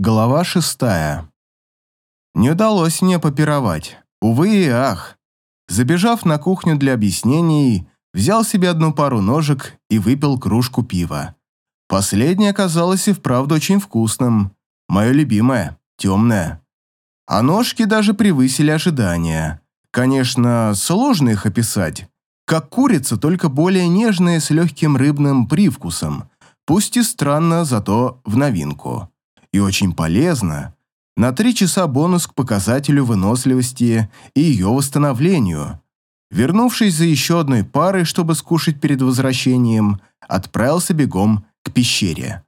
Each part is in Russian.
Глава шестая. Не удалось мне попировать. Увы и ах. Забежав на кухню для объяснений, взял себе одну пару ножек и выпил кружку пива. Последнее оказалось и вправду очень вкусным. Мое любимое, темное. А ножки даже превысили ожидания. Конечно, сложно их описать. Как курица, только более нежные с легким рыбным привкусом. Пусть и странно, зато в новинку и очень полезно. На три часа бонус к показателю выносливости и ее восстановлению. Вернувшись за еще одной парой, чтобы скушать перед возвращением, отправился бегом к пещере.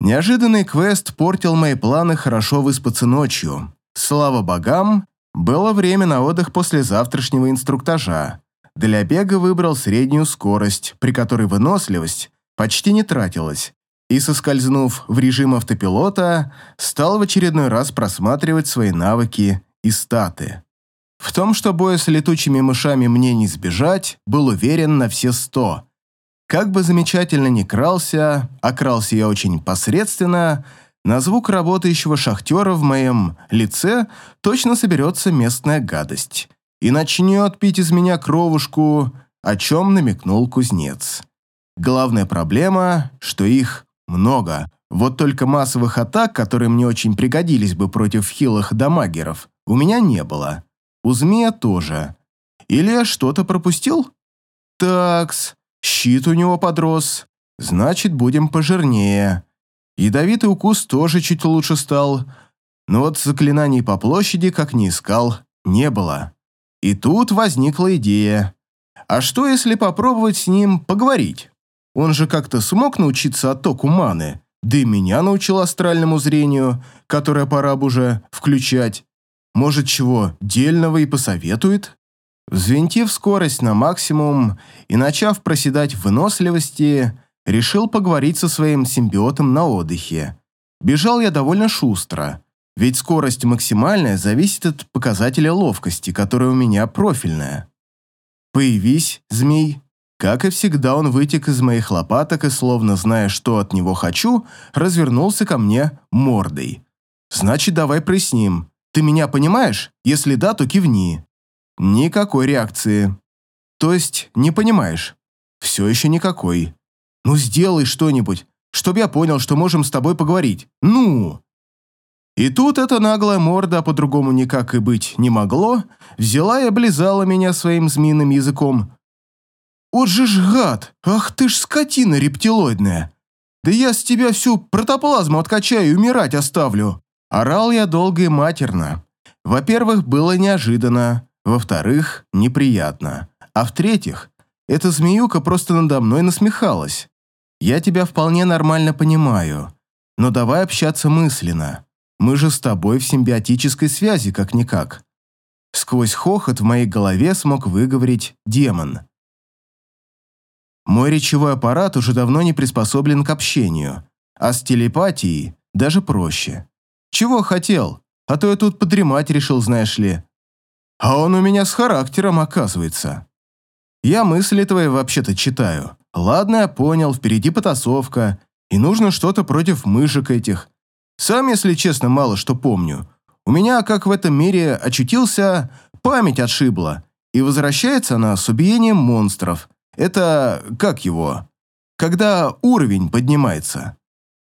Неожиданный квест портил мои планы хорошо выспаться ночью. Слава богам, было время на отдых после завтрашнего инструктажа. Для бега выбрал среднюю скорость, при которой выносливость почти не тратилась, и, соскользнув в режим автопилота, стал в очередной раз просматривать свои навыки и статы. В том, что боя с летучими мышами мне не сбежать, был уверен на все сто. Как бы замечательно ни крался, а крался я очень посредственно, на звук работающего шахтера в моем лице точно соберется местная гадость и начнет пить из меня кровушку, о чем намекнул кузнец. Главная проблема, что их много. Вот только массовых атак, которые мне очень пригодились бы против хилых дамагеров, у меня не было. У змея тоже. Или я что-то пропустил? Такс, щит у него подрос. Значит, будем пожирнее. Ядовитый укус тоже чуть лучше стал. Но вот заклинаний по площади, как ни искал, не было. И тут возникла идея. А что, если попробовать с ним поговорить? Он же как-то смог научиться оттоку маны, да и меня научил астральному зрению, которое пора бы уже включать. Может, чего дельного и посоветует? Взвинтив скорость на максимум и начав проседать в выносливости, решил поговорить со своим симбиотом на отдыхе. Бежал я довольно шустро, ведь скорость максимальная зависит от показателя ловкости, которая у меня профильная. «Появись, змей», как и всегда, он вытек из моих лопаток и, словно зная, что от него хочу, развернулся ко мне мордой. «Значит, давай проясним. Ты меня понимаешь? Если да, то кивни». Никакой реакции. То есть, не понимаешь? Все еще никакой. Ну, сделай что-нибудь, чтобы я понял, что можем с тобой поговорить. Ну! И тут эта наглая морда, по-другому никак и быть не могло, взяла и облизала меня своим змеиным языком, «Вот же ж гад! Ах ты ж скотина рептилоидная! Да я с тебя всю протоплазму откачаю и умирать оставлю!» Орал я долго и матерно. Во-первых, было неожиданно. Во-вторых, неприятно. А в-третьих, эта змеюка просто надо мной насмехалась. Я тебя вполне нормально понимаю, но давай общаться мысленно. Мы же с тобой в симбиотической связи, как-никак. Сквозь хохот в моей голове смог выговорить демон. Мой речевой аппарат уже давно не приспособлен к общению, а с телепатией даже проще. Чего хотел? А то я тут подремать решил, знаешь ли. А он у меня с характером, оказывается. Я мысли твои вообще-то читаю. Ладно, я понял, впереди потасовка, и нужно что-то против мышек этих. Сам, если честно, мало что помню. У меня, как в этом мире очутился, память отшибла, и возвращается она с убиением монстров – это как его? Когда уровень поднимается.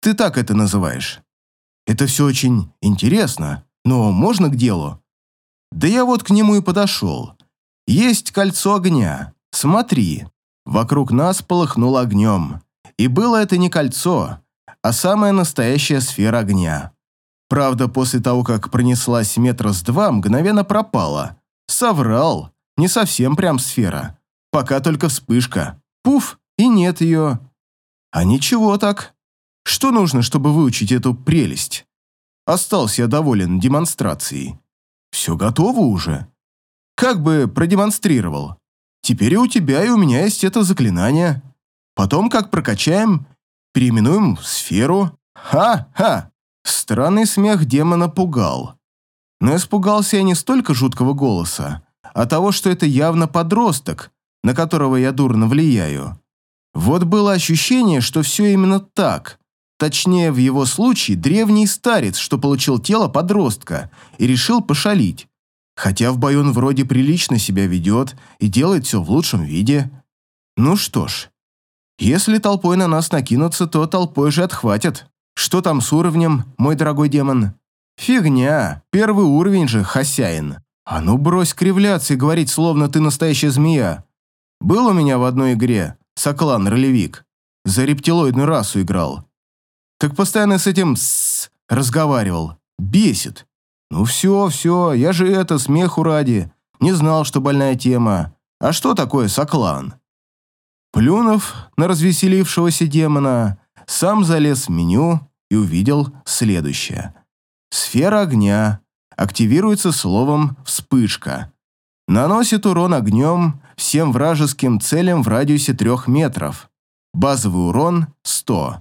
Ты так это называешь. Это все очень интересно, но можно к делу? Да я вот к нему и подошел. Есть кольцо огня. Смотри. Вокруг нас полыхнуло огнем. И было это не кольцо, а самая настоящая сфера огня. Правда, после того, как пронеслась метра с два, мгновенно пропала. Соврал. Не совсем прям сфера. Пока только вспышка. Пуф, и нет ее. А ничего так. Что нужно, чтобы выучить эту прелесть? Остался я доволен демонстрацией. Все готово уже. Как бы продемонстрировал. Теперь и у тебя, и у меня есть это заклинание. Потом, как прокачаем, переименуем в сферу. Ха-ха! Странный смех демона пугал. Но испугался я не столько жуткого голоса, а того, что это явно подросток, на которого я дурно влияю. Вот было ощущение, что все именно так. Точнее, в его случае древний старец, что получил тело подростка и решил пошалить. Хотя в бою он вроде прилично себя ведет и делает все в лучшем виде. Ну что ж, если толпой на нас накинутся, то толпой же отхватят. Что там с уровнем, мой дорогой демон? Фигня, первый уровень же, хозяин. А ну брось кривляться и говорить, словно ты настоящая змея. Был у меня в одной игре, Соклан-ролевик. За рептилоидную расу играл. Так постоянно с этим «с» разговаривал. Бесит. Ну все, все, я же это, смеху ради. Не знал, что больная тема. А что такое соклан? Плюнув на развеселившегося демона, сам залез в меню и увидел следующее. Сфера огня активируется словом «вспышка». Наносит урон огнем всем вражеским целям в радиусе трех метров. Базовый урон – 100.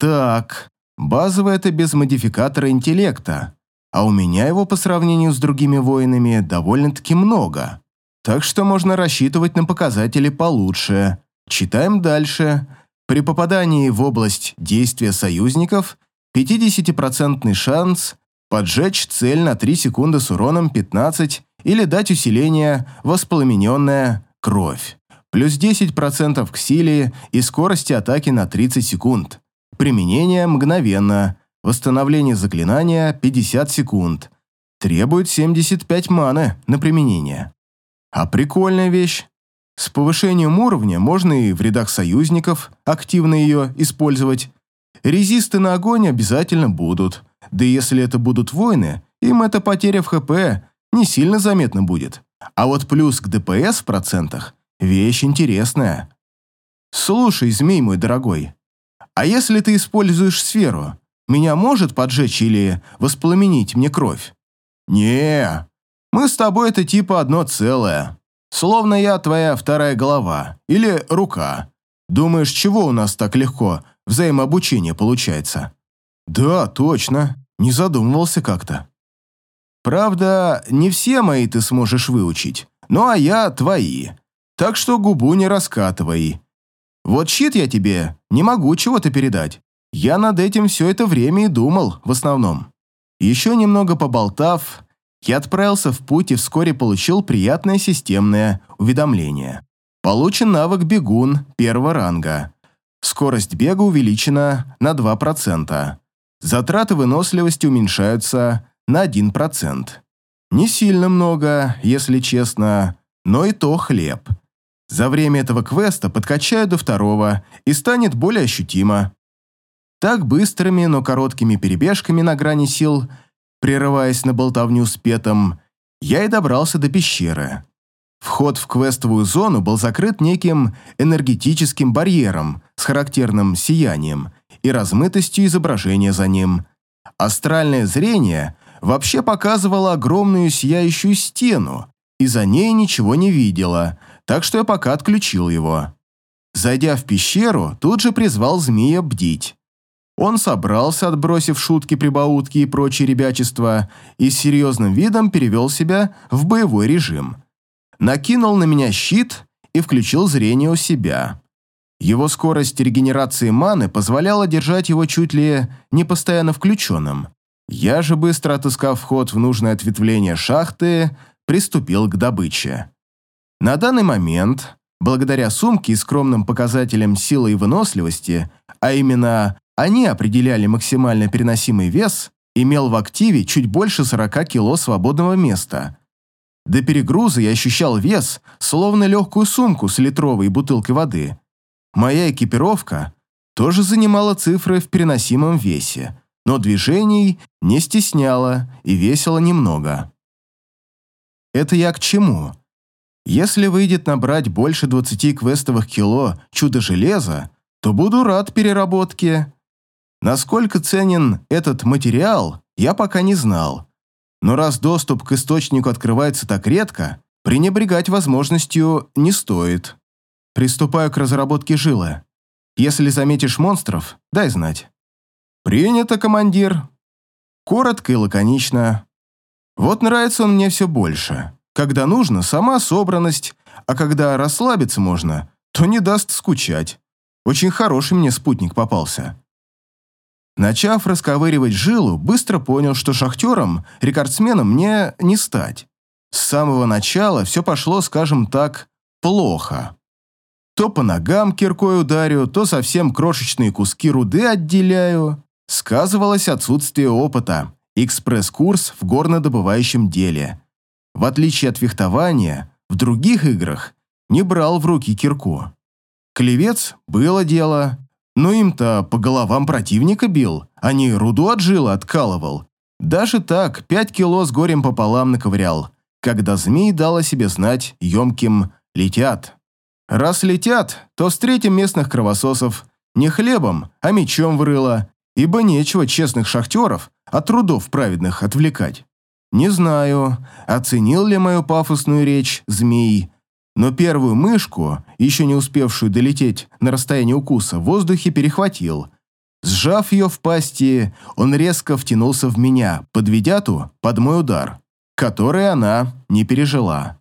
Так, базовый это без модификатора интеллекта, а у меня его по сравнению с другими воинами довольно-таки много. Так что можно рассчитывать на показатели получше. Читаем дальше. При попадании в область действия союзников 50% шанс поджечь цель на 3 секунды с уроном 15 или дать усиление «Воспламененная кровь». Плюс 10% к силе и скорости атаки на 30 секунд. Применение мгновенно. Восстановление заклинания 50 секунд. Требует 75 маны на применение. А прикольная вещь. С повышением уровня можно и в рядах союзников активно ее использовать. Резисты на огонь обязательно будут. Да если это будут воины, им эта потеря в ХП не сильно заметна будет. А вот плюс к ДПС в процентах – вещь интересная. Слушай, змей мой дорогой, а если ты используешь сферу, меня может поджечь или воспламенить мне кровь? Не, мы с тобой это типа одно целое. Словно я твоя вторая голова или рука. Думаешь, чего у нас так легко взаимообучение получается? Да, точно. Не задумывался как-то. Правда, не все мои ты сможешь выучить, ну а я твои. Так что губу не раскатывай. Вот щит я тебе не могу чего-то передать. Я над этим все это время и думал, в основном. Еще немного поболтав, я отправился в путь и вскоре получил приятное системное уведомление. Получен навык «Бегун» первого ранга. Скорость бега увеличена на 2%. Затраты выносливости уменьшаются на 1%. Не сильно много, если честно, но и то хлеб – за время этого квеста подкачаю до второго и станет более ощутимо. Так быстрыми, но короткими перебежками на грани сил, прерываясь на болтовню с Петом, я и добрался до пещеры. Вход в квестовую зону был закрыт неким энергетическим барьером с характерным сиянием и размытостью изображения за ним. Астральное зрение вообще показывало огромную сияющую стену, и за ней ничего не видела – так что я пока отключил его. Зайдя в пещеру, тут же призвал змея бдить. Он собрался, отбросив шутки-прибаутки и прочие ребячества, и с серьезным видом перевел себя в боевой режим. Накинул на меня щит и включил зрение у себя. Его скорость регенерации маны позволяла держать его чуть ли не постоянно включенным. Я же, быстро отыскав вход в нужное ответвление шахты, приступил к добыче. На данный момент, благодаря сумке и скромным показателям силы и выносливости, а именно они определяли максимально переносимый вес, имел в активе чуть больше 40 кило свободного места. До перегруза я ощущал вес, словно легкую сумку с литровой бутылкой воды. Моя экипировка тоже занимала цифры в переносимом весе, но движений не стесняла и весила немного. Это я к чему? Если выйдет набрать больше 20 квестовых кило чудо-железа, то буду рад переработке. Насколько ценен этот материал, я пока не знал. Но раз доступ к источнику открывается так редко, пренебрегать возможностью не стоит. Приступаю к разработке жилы. Если заметишь монстров, дай знать. Принято, командир. Коротко и лаконично. Вот нравится он мне все больше. Когда нужно, сама собранность, а когда расслабиться можно, то не даст скучать. Очень хороший мне спутник попался. Начав расковыривать жилу, быстро понял, что шахтером, рекордсменом мне не стать. С самого начала все пошло, скажем так, плохо. То по ногам киркой ударю, то совсем крошечные куски руды отделяю. Сказывалось отсутствие опыта, экспресс-курс в горнодобывающем деле. В отличие от фехтования, в других играх не брал в руки кирку. Клевец было дело, но им-то по головам противника бил, а не руду от жила откалывал. Даже так пять кило с горем пополам наковырял, когда змей дал о себе знать емким «летят». Раз летят, то встретим местных кровососов не хлебом, а мечом в ибо нечего честных шахтеров от трудов праведных отвлекать. Не знаю, оценил ли мою пафосную речь змей, но первую мышку, еще не успевшую долететь на расстояние укуса, в воздухе перехватил. Сжав ее в пасти, он резко втянулся в меня, подведя ту под мой удар, который она не пережила.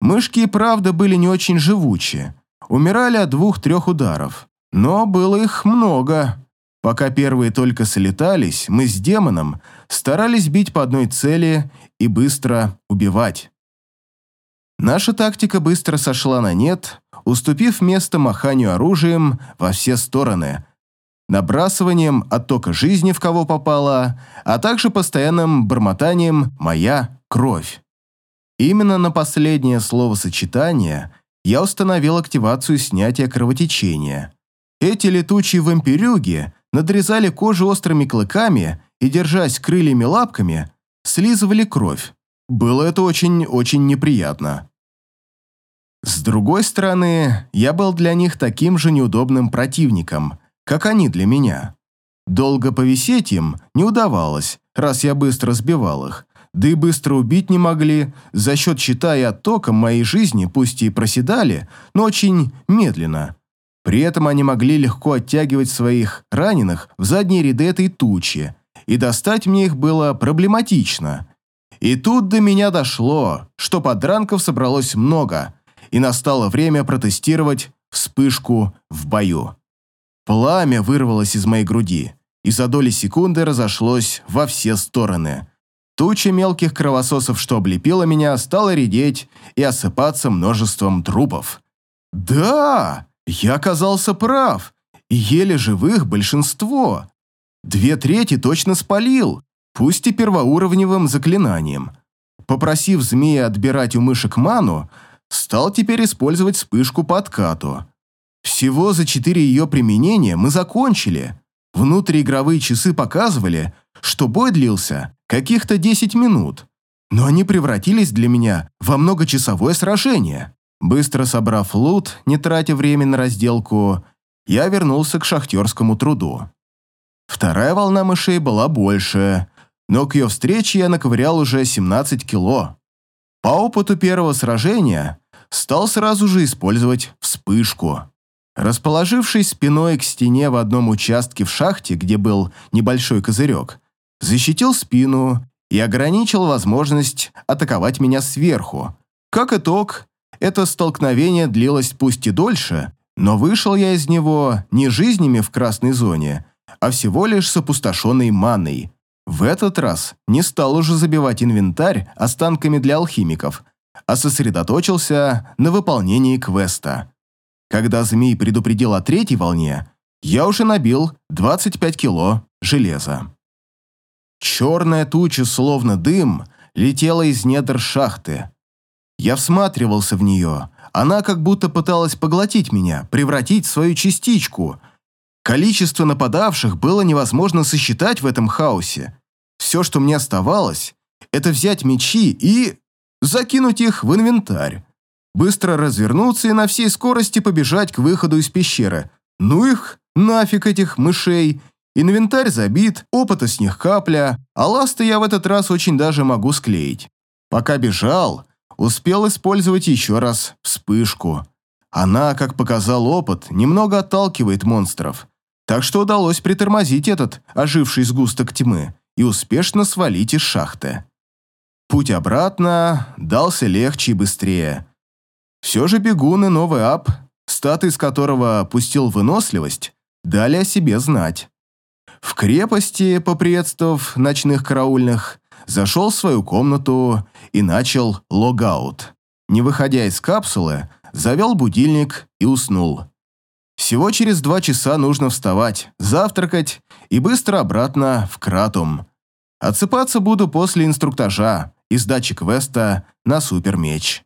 Мышки и правда были не очень живучи, умирали от двух-трех ударов, но было их много. Пока первые только солетались, мы с демоном старались бить по одной цели и быстро убивать. Наша тактика быстро сошла на нет, уступив место маханию оружием во все стороны, набрасыванием оттока жизни в кого попало, а также постоянным бормотанием «моя кровь». Именно на последнее словосочетание я установил активацию снятия кровотечения. Эти летучие вампирюги надрезали кожу острыми клыками и, держась крыльями лапками, слизывали кровь. Было это очень-очень неприятно. С другой стороны, я был для них таким же неудобным противником, как они для меня. Долго повисеть им не удавалось, раз я быстро сбивал их, да и быстро убить не могли, за счет щита и оттока моей жизни пусть и проседали, но очень медленно. При этом они могли легко оттягивать своих раненых в задние ряды этой тучи, и достать мне их было проблематично. И тут до меня дошло, что подранков собралось много – и настало время протестировать вспышку в бою. Пламя вырвалось из моей груди и за доли секунды разошлось во все стороны. Туча мелких кровососов, что облепила меня, стала редеть и осыпаться множеством трупов. Да, я оказался прав, и еле живых большинство. Две трети точно спалил, пусть и первоуровневым заклинанием. Попросив змея отбирать у мышек ману, стал теперь использовать вспышку по откату. Всего за четыре ее применения мы закончили. Внутриигровые часы показывали, что бой длился каких-то 10 минут, но они превратились для меня во многочасовое сражение. Быстро собрав лут, не тратя время на разделку, я вернулся к шахтерскому труду. Вторая волна мышей была больше, но к ее встрече я наковырял уже 17 кило. По опыту первого сражения стал сразу же использовать вспышку. Расположившись спиной к стене в одном участке в шахте, где был небольшой козырек, защитил спину и ограничил возможность атаковать меня сверху. Как итог, это столкновение длилось пусть и дольше, но вышел я из него не жизнями в красной зоне, а всего лишь с опустошенной маной. В этот раз не стал уже забивать инвентарь останками для алхимиков, а сосредоточился на выполнении квеста. Когда змей предупредил о третьей волне, я уже набил 25 кило железа. Черная туча, словно дым, летела из недр шахты. Я всматривался в нее. Она как будто пыталась поглотить меня, превратить в свою частичку. Количество нападавших было невозможно сосчитать в этом хаосе. Все, что мне оставалось, это взять мечи и закинуть их в инвентарь, быстро развернуться и на всей скорости побежать к выходу из пещеры. Ну их, нафиг этих мышей. Инвентарь забит, опыта с них капля, а ласты я в этот раз очень даже могу склеить. Пока бежал, успел использовать еще раз вспышку. Она, как показал опыт, немного отталкивает монстров, так что удалось притормозить этот оживший сгусток тьмы и успешно свалить из шахты. Путь обратно дался легче и быстрее. Все же бегун и новый ап, статы из которого пустил выносливость, дали о себе знать. В крепости, поприветствовав ночных караульных, зашел в свою комнату и начал логаут. Не выходя из капсулы, завел будильник и уснул. Всего через два часа нужно вставать, завтракать и быстро обратно в Кратум. Отсыпаться буду после инструктажа и сдачи квеста на супермеч.